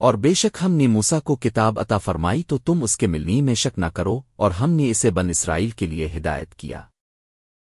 اور بے شک ہم نے موسا کو کتاب عطا فرمائی تو تم اس کے ملنی میں شک نہ کرو اور ہم نے اسے بن اسرائیل کے لیے ہدایت کیا۔